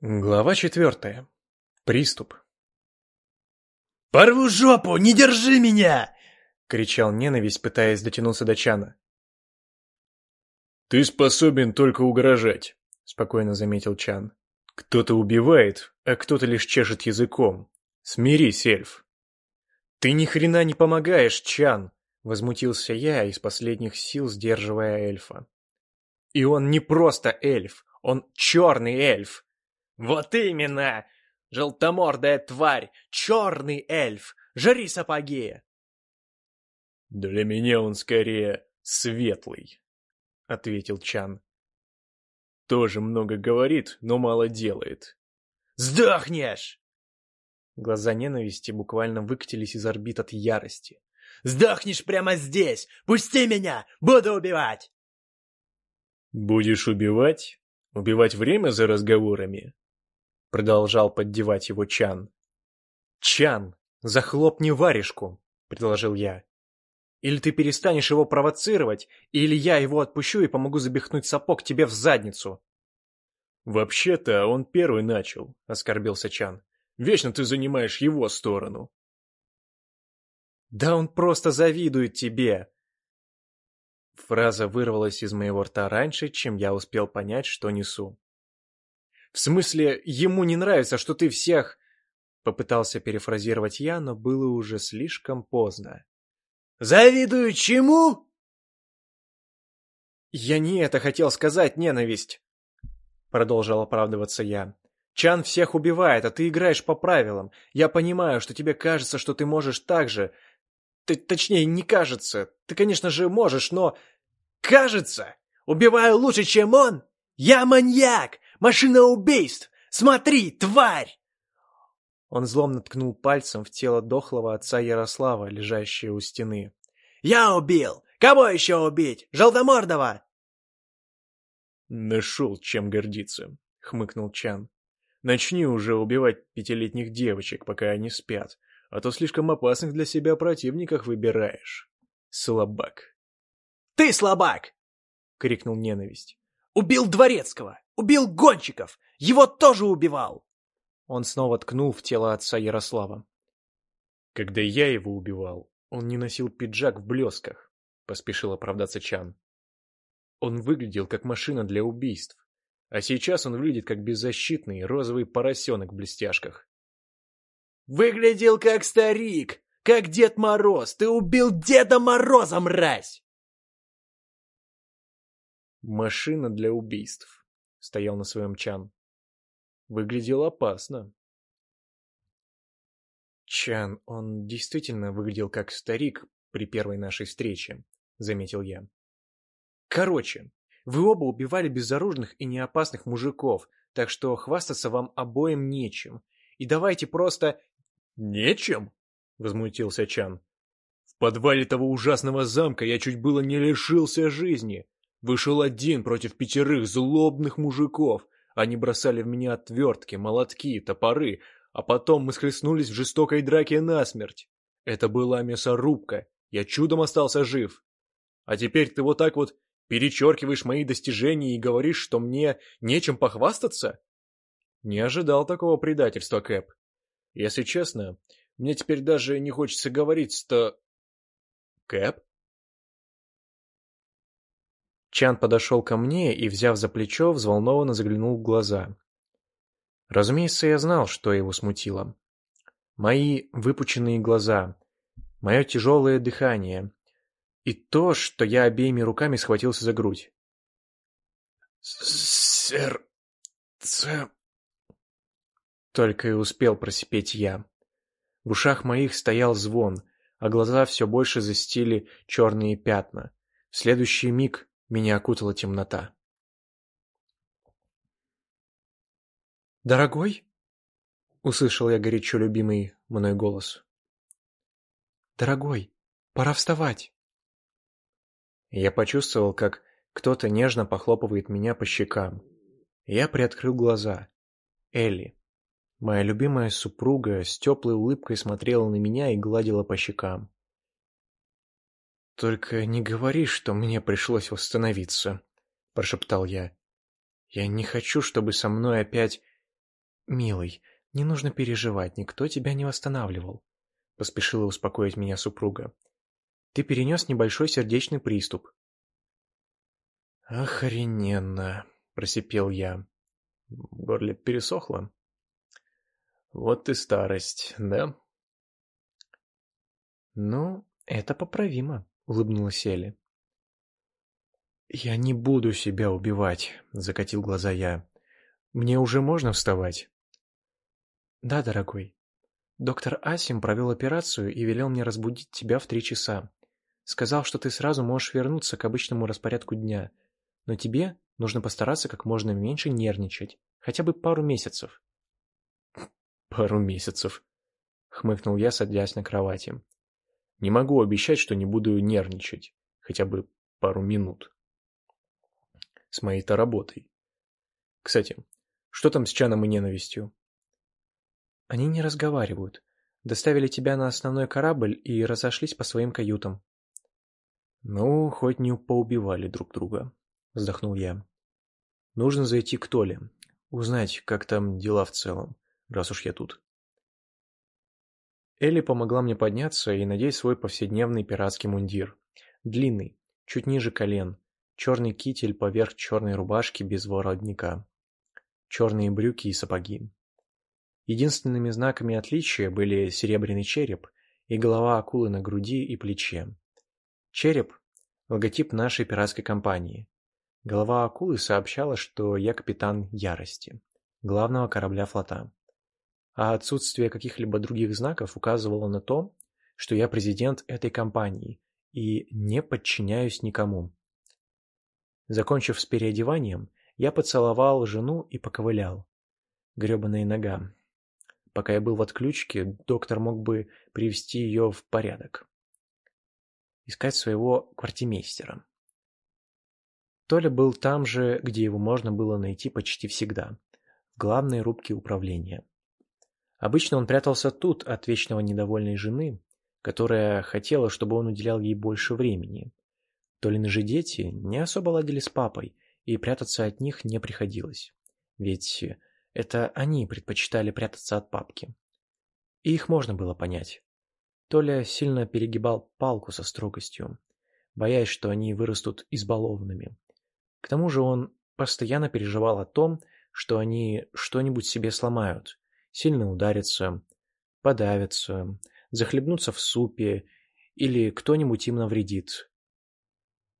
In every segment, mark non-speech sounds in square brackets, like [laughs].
Глава четвертая. Приступ. «Порву жопу! Не держи меня!» — кричал ненависть, пытаясь дотянуться до Чана. «Ты способен только угрожать», — спокойно заметил Чан. «Кто-то убивает, а кто-то лишь чешет языком. Смирись, эльф». «Ты ни хрена не помогаешь, Чан!» — возмутился я, из последних сил сдерживая эльфа. «И он не просто эльф, он черный эльф!» «Вот именно! Желтомордая тварь! Черный эльф! Жри сапоги!» «Для меня он скорее светлый», — ответил Чан. «Тоже много говорит, но мало делает». «Сдохнешь!» Глаза ненависти буквально выкатились из орбит от ярости. «Сдохнешь прямо здесь! Пусти меня! Буду убивать!» «Будешь убивать? Убивать время за разговорами?» — продолжал поддевать его Чан. «Чан, захлопни варежку», — предложил я. «Или ты перестанешь его провоцировать, или я его отпущу и помогу запихнуть сапог тебе в задницу». «Вообще-то он первый начал», — оскорбился Чан. «Вечно ты занимаешь его сторону». «Да он просто завидует тебе!» Фраза вырвалась из моего рта раньше, чем я успел понять, что несу. В смысле, ему не нравится, что ты всех...» Попытался перефразировать я, но было уже слишком поздно. «Завидую чему?» «Я не это хотел сказать, ненависть!» Продолжал оправдываться я. «Чан всех убивает, а ты играешь по правилам. Я понимаю, что тебе кажется, что ты можешь так же. Т точнее, не кажется. Ты, конечно же, можешь, но...» «Кажется! Убиваю лучше, чем он? Я маньяк! Машина убийств! Смотри, тварь!» Он злом ткнул пальцем в тело дохлого отца Ярослава, лежащее у стены. «Я убил! Кого еще убить? Желтомордого!» «Нашел, чем гордиться», — хмыкнул Чан. «Начни уже убивать пятилетних девочек, пока они спят, а то слишком опасных для себя противников выбираешь. Слабак». «Ты слабак!» — крикнул ненависть. «Убил Дворецкого! Убил гонщиков! Его тоже убивал!» Он снова ткнул в тело отца Ярослава. «Когда я его убивал, он не носил пиджак в блесках», — поспешил оправдаться Чан. «Он выглядел как машина для убийств, а сейчас он выглядит как беззащитный розовый поросенок в блестяшках». «Выглядел как старик, как Дед Мороз! Ты убил Деда Мороза, мразь!» «Машина для убийств», стоял на своем Чан. Выглядел опасно. Чан, он действительно выглядел как старик при первой нашей встрече, заметил я. Короче, вы оба убивали безоружных и неопасных мужиков, так что хвастаться вам обоим нечем. И давайте просто... Нечем? Возмутился Чан. В подвале того ужасного замка я чуть было не лишился жизни. Вышел один против пятерых злобных мужиков. Они бросали в меня отвертки, молотки, топоры, а потом мы схлестнулись в жестокой драке насмерть. Это была мясорубка. Я чудом остался жив. А теперь ты вот так вот перечеркиваешь мои достижения и говоришь, что мне нечем похвастаться? Не ожидал такого предательства, Кэп. Если честно, мне теперь даже не хочется говорить, что... Кэп? Чан подошел ко мне и, взяв за плечо, взволнованно заглянул в глаза. Разумеется, я знал, что его смутило. Мои выпученные глаза, мое тяжелое дыхание и то, что я обеими руками схватился за грудь. «Сердце...» Только и успел просипеть я. В ушах моих стоял звон, а глаза все больше застили черные пятна. В следующий миг меня окутала темнота. «Дорогой?» — услышал я горячо любимый мной голос. «Дорогой, пора вставать!» Я почувствовал, как кто-то нежно похлопывает меня по щекам. Я приоткрыл глаза. Элли, моя любимая супруга, с теплой улыбкой смотрела на меня и гладила по щекам. «Только не говори, что мне пришлось восстановиться», — прошептал я. «Я не хочу, чтобы со мной опять «Милый, не нужно переживать, никто тебя не восстанавливал», — поспешила успокоить меня супруга. «Ты перенес небольшой сердечный приступ». «Охрененно!» — просипел я. В горле пересохло. «Вот и старость, да?» «Ну, это поправимо», — улыбнулась Элли. «Я не буду себя убивать», — закатил глаза я. «Мне уже можно вставать?» «Да, дорогой. Доктор Асим провел операцию и велел мне разбудить тебя в три часа. Сказал, что ты сразу можешь вернуться к обычному распорядку дня, но тебе нужно постараться как можно меньше нервничать, хотя бы пару месяцев». «Пару месяцев», — хмыкнул я, садясь на кровати. «Не могу обещать, что не буду нервничать, хотя бы пару минут» с моей-то работой. Кстати, что там с Чаном и ненавистью? Они не разговаривают. Доставили тебя на основной корабль и разошлись по своим каютам. Ну, хоть не поубивали друг друга, вздохнул я. Нужно зайти к Толе, узнать, как там дела в целом, раз уж я тут. Элли помогла мне подняться и надеть свой повседневный пиратский мундир. Длинный, чуть ниже колен, черный китель поверх черной рубашки без воротника, черные брюки и сапоги. Единственными знаками отличия были серебряный череп и голова акулы на груди и плече. Череп – логотип нашей пиратской компании. Голова акулы сообщала, что я капитан Ярости, главного корабля флота. А отсутствие каких-либо других знаков указывало на то, что я президент этой компании и не подчиняюсь никому. Закончив с переодеванием, я поцеловал жену и поковылял. Гребаная нога. Пока я был в отключке, доктор мог бы привести ее в порядок. Искать своего квартимейстера. Толя был там же, где его можно было найти почти всегда. В главной рубке управления. Обычно он прятался тут от вечного недовольной жены, которая хотела, чтобы он уделял ей больше времени. Толины же дети не особо ладили с папой, и прятаться от них не приходилось. Ведь это они предпочитали прятаться от папки. И их можно было понять. Толя сильно перегибал палку со строгостью, боясь, что они вырастут избалованными. К тому же он постоянно переживал о том, что они что-нибудь себе сломают, сильно ударятся, подавятся, захлебнутся в супе или кто-нибудь им навредит,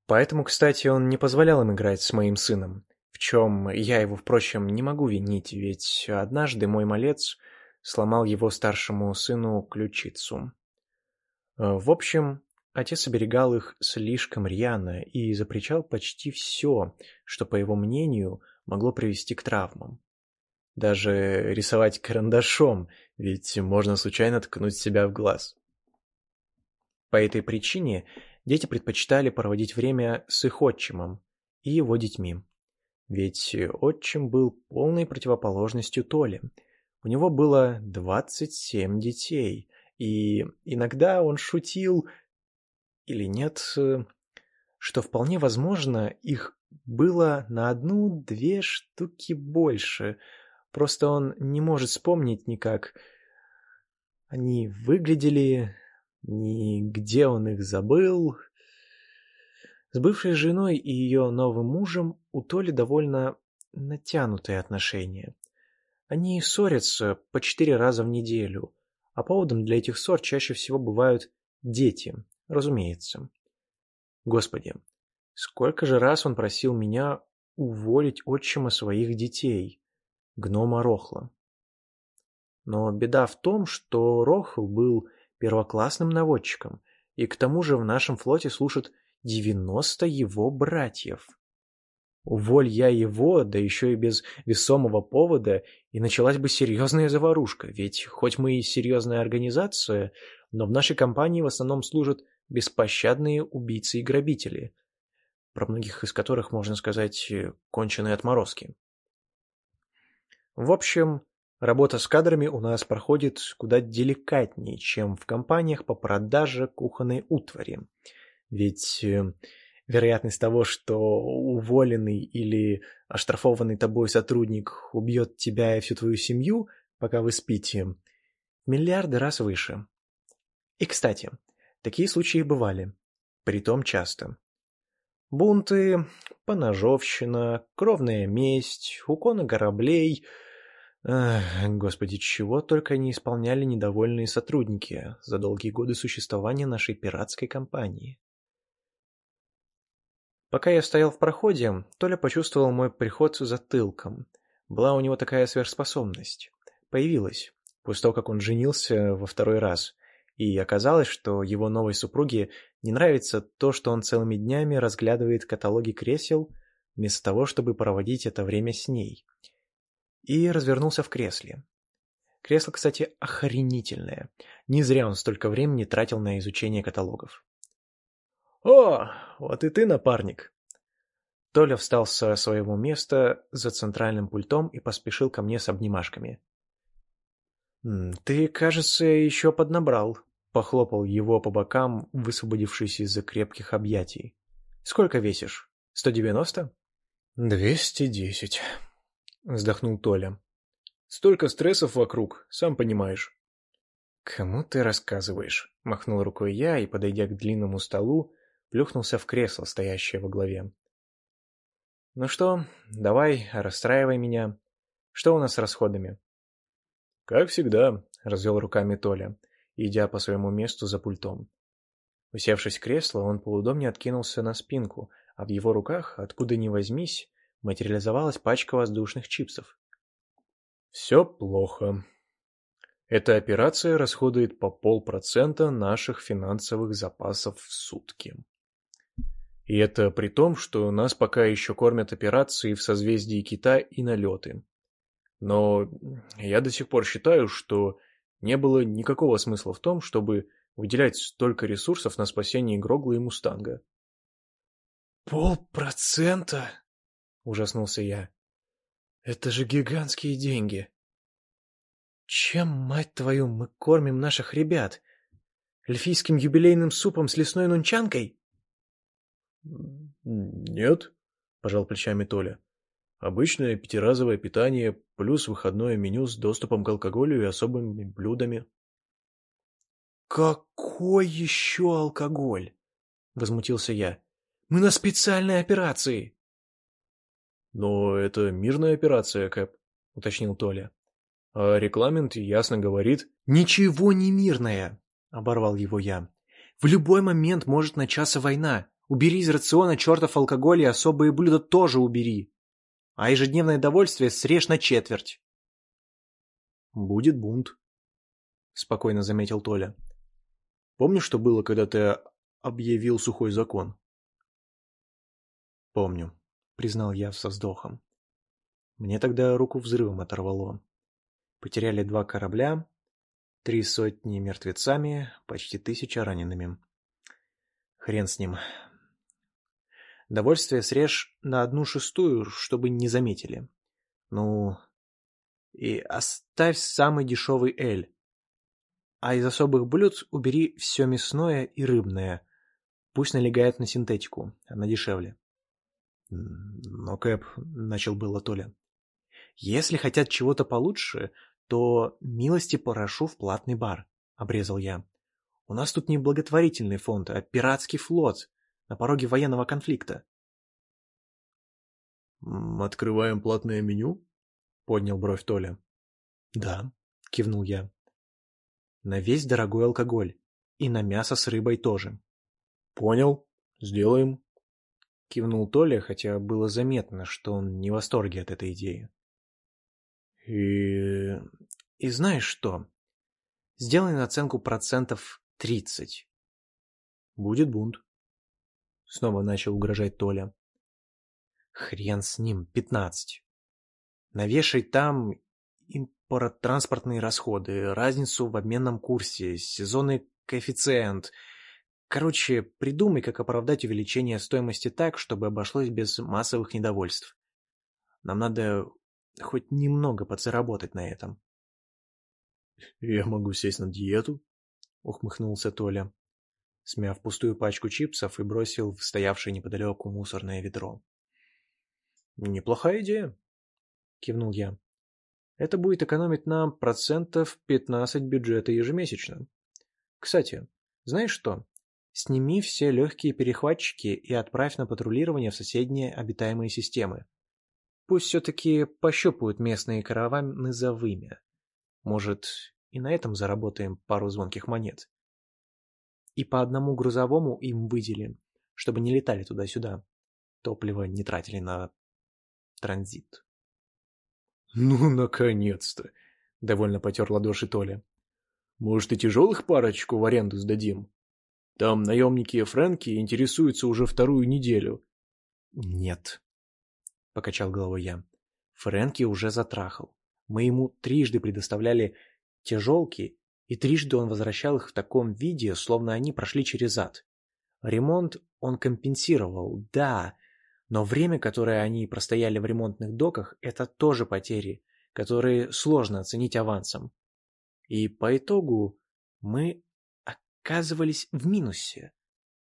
Поэтому, кстати, он не позволял им играть с моим сыном, в чем я его, впрочем, не могу винить, ведь однажды мой малец сломал его старшему сыну ключицу. Э, в общем, отец оберегал их слишком рьяно и запрещал почти все, что, по его мнению, могло привести к травмам. Даже рисовать карандашом, ведь можно случайно ткнуть себя в глаз. По этой причине Дети предпочитали проводить время с их отчимом и его детьми. Ведь отчим был полной противоположностью Толе. У него было 27 детей, и иногда он шутил, или нет, что вполне возможно их было на одну-две штуки больше. Просто он не может вспомнить никак. Они выглядели, ни где он их забыл. С бывшей женой и ее новым мужем у Толи довольно натянутые отношения. Они ссорятся по четыре раза в неделю, а поводом для этих ссор чаще всего бывают дети, разумеется. Господи, сколько же раз он просил меня уволить отчима своих детей, гнома Рохла. Но беда в том, что Рохл был первоклассным наводчиком, и к тому же в нашем флоте служат 90 его братьев. Уволь я его, да еще и без весомого повода, и началась бы серьезная заварушка, ведь хоть мы и серьезная организация, но в нашей компании в основном служат беспощадные убийцы и грабители, про многих из которых, можно сказать, конченые отморозки. В общем, Работа с кадрами у нас проходит куда деликатнее, чем в компаниях по продаже кухонной утвари. Ведь э, Вероятность того, что уволенный или оштрафованный тобой сотрудник убьет тебя и всю твою семью, пока вы спите, миллиарды раз выше. И, кстати, такие случаи бывали, притом часто. Бунты, поножовщина, кровная месть, уконы кораблей... Эх, господи, чего только не исполняли недовольные сотрудники за долгие годы существования нашей пиратской компании. Пока я стоял в проходе, Толя почувствовал мой приход затылком. Была у него такая сверхспособность. Появилась, после того, как он женился во второй раз. И оказалось, что его новой супруге не нравится то, что он целыми днями разглядывает каталоги кресел, вместо того, чтобы проводить это время с ней. И развернулся в кресле. Кресло, кстати, охренительное. Не зря он столько времени тратил на изучение каталогов. «О, вот и ты, напарник!» Толя встал со своего места за центральным пультом и поспешил ко мне с обнимашками. «Ты, кажется, еще поднабрал», — похлопал его по бокам, высвободившись из-за крепких объятий. «Сколько весишь? Сто девяносто?» «Двести десять», — вздохнул Толя. «Столько стрессов вокруг, сам понимаешь». «Кому ты рассказываешь?» — махнул рукой я и, подойдя к длинному столу, плюхнулся в кресло, стоящее во главе. «Ну что, давай, расстраивай меня. Что у нас с расходами?» «Как всегда», — развел руками Толя, идя по своему месту за пультом. Усевшись в кресло, он поудобнее откинулся на спинку, а в его руках, откуда ни возьмись, материализовалась пачка воздушных чипсов. «Все плохо. Эта операция расходует по полпроцента наших финансовых запасов в сутки. И это при том, что нас пока еще кормят операции в созвездии Кита и налеты. Но я до сих пор считаю, что не было никакого смысла в том, чтобы выделять столько ресурсов на спасение Грогла и Мустанга. «Полпроцента?» — ужаснулся я. «Это же гигантские деньги!» «Чем, мать твою, мы кормим наших ребят? Эльфийским юбилейным супом с лесной нунчанкой?» «Нет», — пожал плечами Толя. «Обычное пятиразовое питание плюс выходное меню с доступом к алкоголю и особыми блюдами». «Какой еще алкоголь?» — возмутился я. «Мы на специальной операции». «Но это мирная операция, Кэп», — уточнил Толя. «А регламент ясно говорит...» «Ничего не мирная», — оборвал его я. «В любой момент может начаться война. Убери из рациона чертов алкоголь и особые блюда тоже убери. А ежедневное довольствие срежь на четверть. «Будет бунт», — спокойно заметил Толя. «Помнишь, что было, когда ты объявил сухой закон?» «Помню», — признал я со вздохом. Мне тогда руку взрывом оторвало. Потеряли два корабля, три сотни мертвецами, почти тысяча ранеными. Хрен с ним, Довольствие срежь на одну шестую, чтобы не заметили. Ну, и оставь самый дешевый эль. А из особых блюд убери все мясное и рыбное. Пусть налегает на синтетику, она дешевле. Но, Кэп, — начал было Толя. Если хотят чего-то получше, то милости порошу в платный бар, — обрезал я. У нас тут не благотворительный фонд, а пиратский флот на пороге военного конфликта. «Открываем платное меню?» — поднял бровь Толя. «Да», — кивнул я. «На весь дорогой алкоголь. И на мясо с рыбой тоже». «Понял. Сделаем», — кивнул Толя, хотя было заметно, что он не в восторге от этой идеи. «И... и знаешь что? Сделай наценку процентов тридцать». «Будет бунт», Снова начал угрожать Толя. Хрен с ним, пятнадцать. Навешай там импорт-транспортные расходы, разницу в обменном курсе, сезонный коэффициент. Короче, придумай, как оправдать увеличение стоимости так, чтобы обошлось без массовых недовольств. Нам надо хоть немного подзаработать на этом. [laughs] — Я могу сесть на диету? — ухмыхнулся Толя. смяв пустую пачку чипсов и бросил в стоявшее неподалеку мусорное ведро. «Неплохая идея», — кивнул я. «Это будет экономить нам процентов 15 бюджета ежемесячно. Кстати, знаешь что? Сними все легкие перехватчики и отправь на патрулирование в соседние обитаемые системы. Пусть все-таки пощупают местные караваны за вымя. Может, и на этом заработаем пару звонких монет. И по одному грузовому им выделим, чтобы не летали туда-сюда. Топливо не тратили на транзит. «Ну, наконец-то!» — довольно потер ладоши Толя. «Может, и тяжелых парочку в аренду сдадим?» Там наемники Фрэнки интересуются уже вторую неделю. Нет, покачал головой я. Фрэнки уже затрахал. Мы ему трижды предоставляли тяжелки, и трижды он возвращал их в таком виде, словно они прошли через ад. Ремонт он компенсировал, да, но время, которое они простояли в ремонтных доках, это тоже потери, которые сложно оценить авансом. И по итогу мы оказывались в минусе.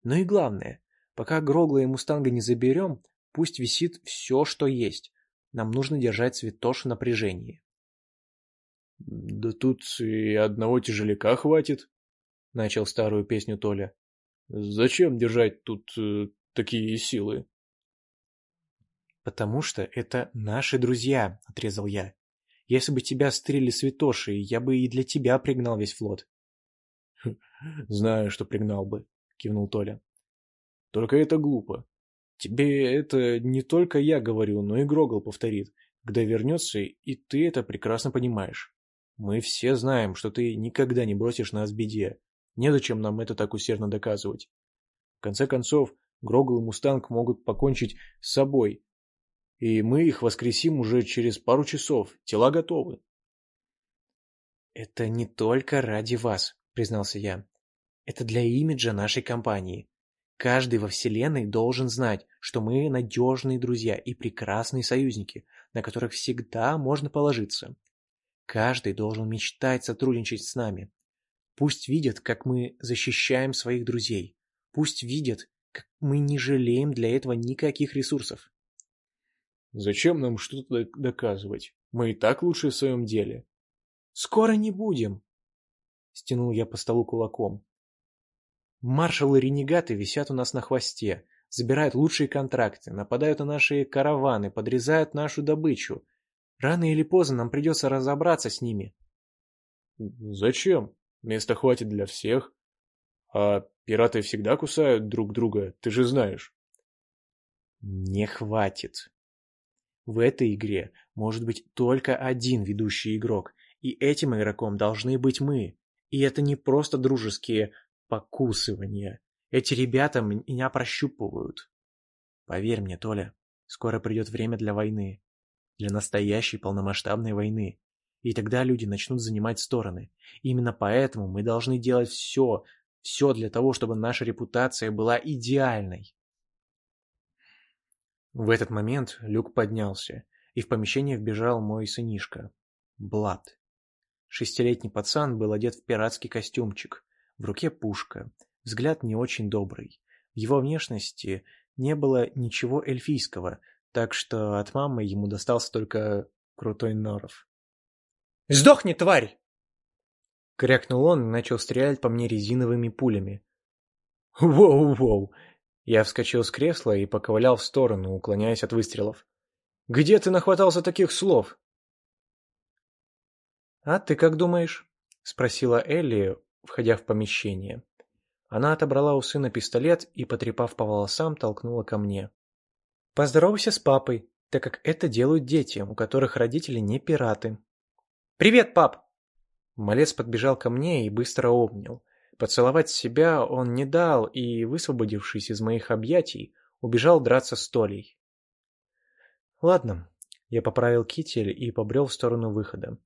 Но и главное, пока Грогла и Мустанга не заберем, пусть висит все, что есть. Нам нужно держать Святош в напряжении. — Да тут и одного тяжеляка хватит, — начал старую песню Толя. — Зачем держать тут э, такие силы? — Потому что это наши друзья, — отрезал я. Если бы тебя стрели святоши, я бы и для тебя пригнал весь флот. [laughs] Знаю, что пригнал бы, кивнул Толя. Только это глупо. Тебе это не только я говорю, но и Грогол повторит, когда вернется, и ты это прекрасно понимаешь. Мы все знаем, что ты никогда не бросишь нас в беде. Незачем нам это так усердно доказывать. В конце концов, Грогол и Мустанг могут покончить с собой, и мы их воскресим уже через пару часов. Тела готовы. «Это не только ради вас», — признался я. Это для имиджа нашей компании. Каждый во Вселенной должен знать, что мы надежные друзья и прекрасные союзники, на которых всегда можно положиться. Каждый должен мечтать сотрудничать с нами. Пусть видят, как мы защищаем своих друзей. Пусть видят, как мы не жалеем для этого никаких ресурсов. Зачем нам что-то доказывать? Мы и так лучше в своем деле. Скоро не будем. Стянул я по столу кулаком. Маршалы-ренегаты висят у нас на хвосте, забирают лучшие контракты, нападают на наши караваны, подрезают нашу добычу. Рано или поздно нам придется разобраться с ними. Зачем? Места хватит для всех. А пираты всегда кусают друг друга, ты же знаешь. Не хватит. В этой игре может быть только один ведущий игрок, и этим игроком должны быть мы. И это не просто дружеские покусывания. Эти ребята меня прощупывают. Поверь мне, Толя, скоро придет время для войны. Для настоящей полномасштабной войны. И тогда люди начнут занимать стороны. И именно поэтому мы должны делать все, все для того, чтобы наша репутация была идеальной. В этот момент люк поднялся, и в помещение вбежал мой сынишка, Блад. Шестилетний пацан был одет в пиратский костюмчик, в руке пушка, взгляд не очень добрый. В его внешности не было ничего эльфийского, так что от мамы ему достался только крутой норов. «Сдохни, тварь!» Крякнул он и начал стрелять по мне резиновыми пулями. «Воу-воу!» Я вскочил с кресла и поковылял в сторону, уклоняясь от выстрелов. «Где ты нахватался таких слов?» «А ты как думаешь?» — спросила Элли, входя в помещение. Она отобрала у сына пистолет и, потрепав по волосам, толкнула ко мне. «Поздоровайся с папой, так как это делают дети, у которых родители не пираты». «Привет, пап!» Малец подбежал ко мне и быстро обнял. Поцеловать себя он не дал и, высвободившись из моих объятий, убежал драться с Толей. «Ладно», — я поправил китель и побрел в сторону выхода.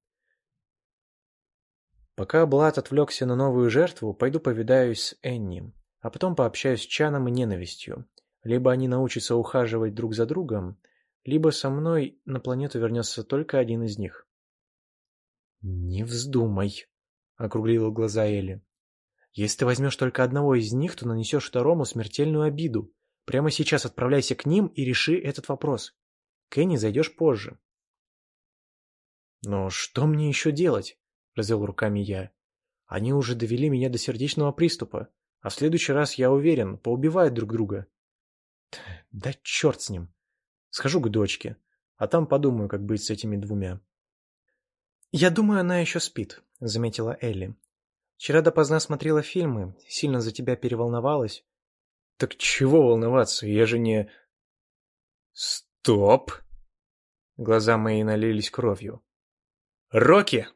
Пока Блад отвлекся на новую жертву, пойду повидаюсь с Энни, а потом пообщаюсь с Чаном и Ненавистью. Либо они научатся ухаживать друг за другом, либо со мной на планету вернется только один из них. «Не вздумай», — округлила глаза Элли. Если ты возьмешь только одного из них, то нанесешь второму смертельную обиду. Прямо сейчас отправляйся к ним и реши этот вопрос. Кенни зайдешь позже. «Но что мне еще делать?» — развел руками я. «Они уже довели меня до сердечного приступа, а в следующий раз, я уверен, поубивают друг друга». «Да черт с ним! Схожу к дочке, а там подумаю, как быть с этими двумя». «Я думаю, она еще спит», — заметила Элли. «Вчера допоздна смотрела фильмы, сильно за тебя переволновалась». «Так чего волноваться, я же не...» «Стоп!» Глаза мои налились кровью. Рокки!»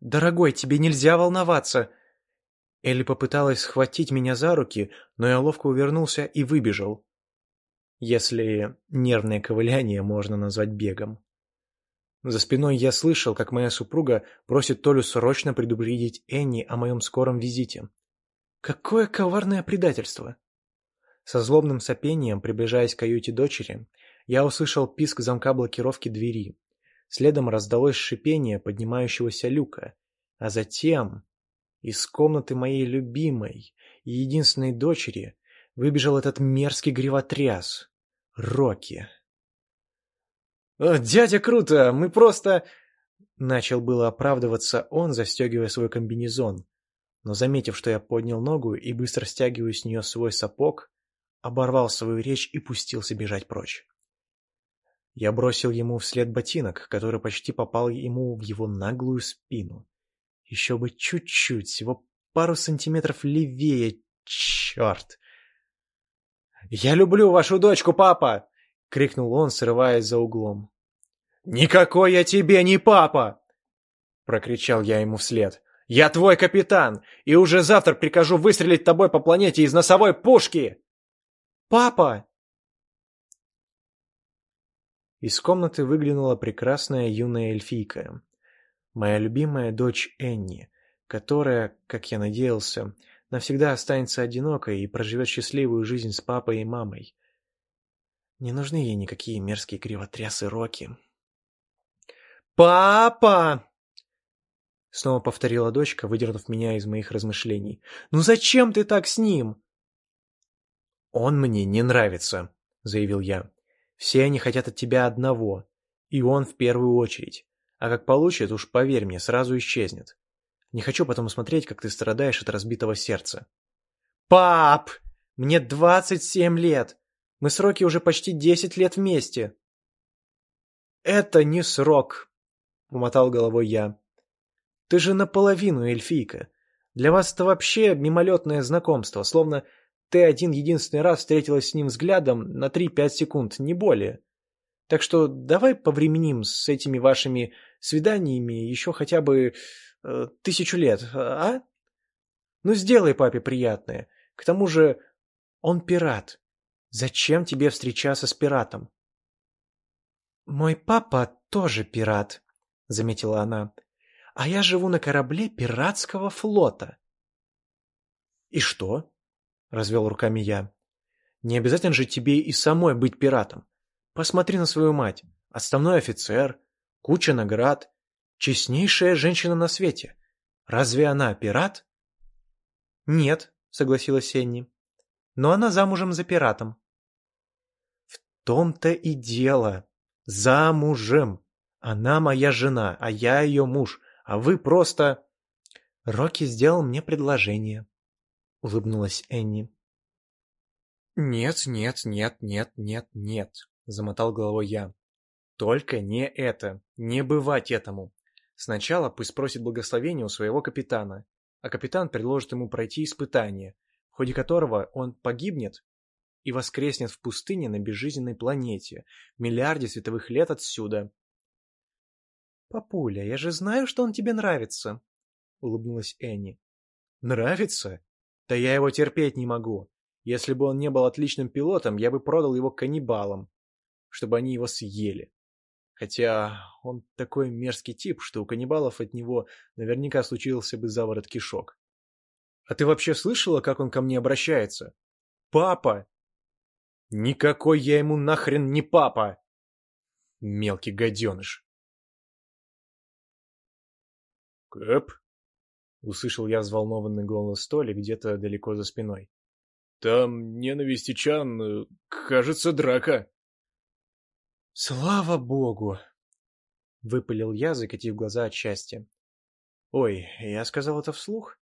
«Дорогой, тебе нельзя волноваться!» Элли попыталась схватить меня за руки, но я ловко увернулся и выбежал. Если нервное ковыляние можно назвать бегом. За спиной я слышал, как моя супруга просит Толю срочно предупредить Энни о моем скором визите. Какое коварное предательство! Со злобным сопением, приближаясь к каюте дочери, я услышал писк замка блокировки двери. Следом раздалось шипение поднимающегося люка, а затем из комнаты моей любимой и единственной дочери выбежал этот мерзкий гривотряс — Рокки. «Дядя Круто, мы просто...» Начал было оправдываться он, застегивая свой комбинезон, но, заметив, что я поднял ногу и быстро стягиваю с нее свой сапог, оборвал свою речь и пустился бежать прочь. Я бросил ему вслед ботинок, который почти попал ему в его наглую спину. Еще бы чуть-чуть, всего пару сантиметров левее, черт! «Я люблю вашу дочку, папа!» — крикнул он, срываясь за углом. «Никакой я тебе не папа!» — прокричал я ему вслед. «Я твой капитан, и уже завтра прикажу выстрелить тобой по планете из носовой пушки!» «Папа!» Из комнаты выглянула прекрасная юная эльфийка. Моя любимая дочь Энни, которая, как я надеялся, навсегда останется одинокой и проживет счастливую жизнь с папой и мамой. Не нужны ей никакие мерзкие кривотрясы Роки. «Папа!» Снова повторила дочка, выдернув меня из моих размышлений. «Ну зачем ты так с ним?» «Он мне не нравится», — заявил я. Все они хотят от тебя одного, и он в первую очередь. А как получит, уж поверь мне, сразу исчезнет. Не хочу потом смотреть, как ты страдаешь от разбитого сердца. «Пап! Мне двадцать семь лет! Мы сроки уже почти десять лет вместе!» «Это не срок!» — умотал головой я. «Ты же наполовину эльфийка. Для вас это вообще мимолетное знакомство, словно ты один единственный раз встретилась с ним взглядом на 3-5 секунд, не более. Так что давай повременим с этими вашими свиданиями еще хотя бы э, тысячу лет, а? Ну сделай папе приятное. К тому же он пират. Зачем тебе встречаться с пиратом? Мой папа тоже пират, заметила она. А я живу на корабле пиратского флота. И что? — развел руками я. «Не обязательно же тебе и самой быть пиратом. Посмотри на свою мать. Отставной офицер, куча наград, честнейшая женщина на свете. Разве она пират?» «Нет», — согласилась Энни. «Но она замужем за пиратом». «В том-то и дело. Замужем. Она моя жена, а я ее муж, а вы просто...» Рокки сделал мне предложение. — улыбнулась Энни. «Нет, нет, нет, нет, нет, нет», — замотал головой я. «Только не это. Не бывать этому. Сначала пусть просит благословения у своего капитана, а капитан предложит ему пройти испытание, в ходе которого он погибнет и воскреснет в пустыне на безжизненной планете, в миллиарде световых лет отсюда». «Папуля, я же знаю, что он тебе нравится», — улыбнулась Энни. «Нравится? Да я его терпеть не могу. Если бы он не был отличным пилотом, я бы продал его каннибалам, чтобы они его съели. Хотя он такой мерзкий тип, что у каннибалов от него наверняка случился бы заворот кишок. А ты вообще слышала, как он ко мне обращается? Папа! Никакой я ему нахрен не папа! Мелкий гаденыш. Кэп, — услышал я взволнованный голос Толи где-то далеко за спиной. «Там ненависть и Чан... Э, кажется, драка». «Слава богу!» — выпалил я, закатив глаза от счастья. «Ой, я сказал это вслух?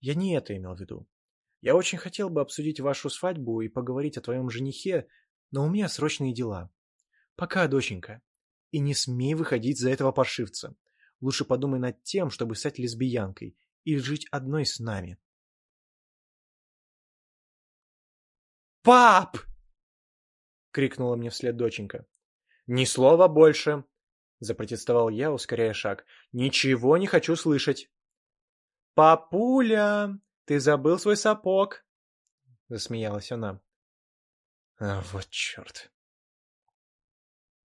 Я не это имел в виду. Я очень хотел бы обсудить вашу свадьбу и поговорить о твоем женихе, но у меня срочные дела. Пока, доченька. И не смей выходить за этого паршивца. Лучше подумай над тем, чтобы стать лесбиянкой и жить одной с нами. «Пап!» — крикнула мне вслед доченька. «Ни слова больше!» — запротестовал я, ускоряя шаг. «Ничего не хочу слышать!» «Папуля, ты забыл свой сапог!» — засмеялась она. «А вот черт!»